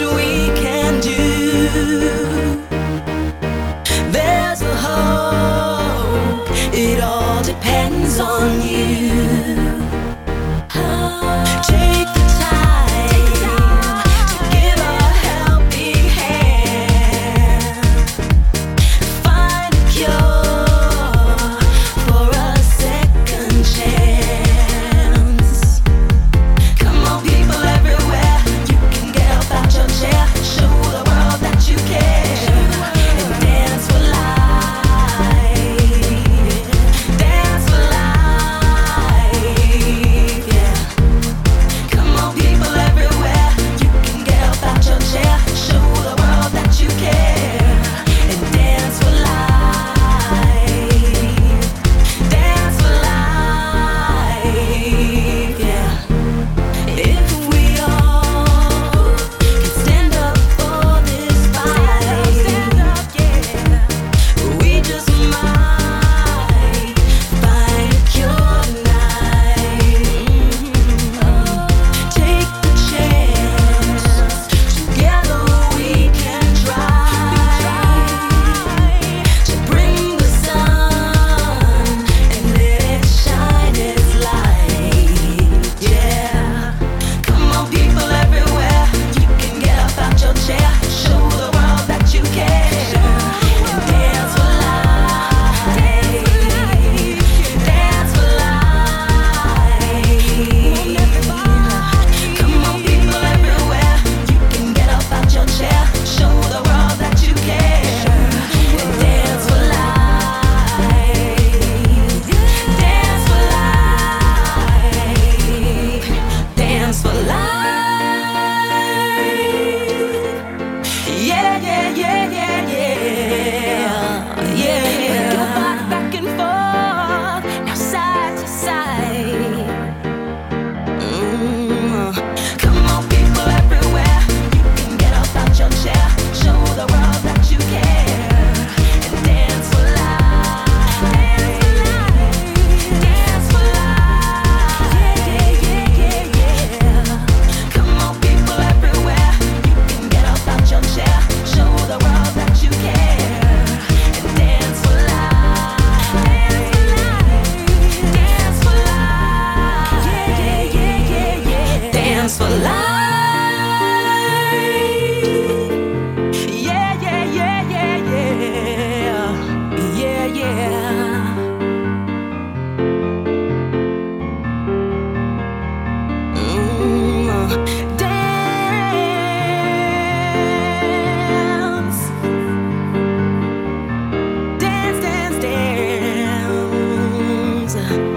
we can do. There's a hope, it all depends on you. Take 真。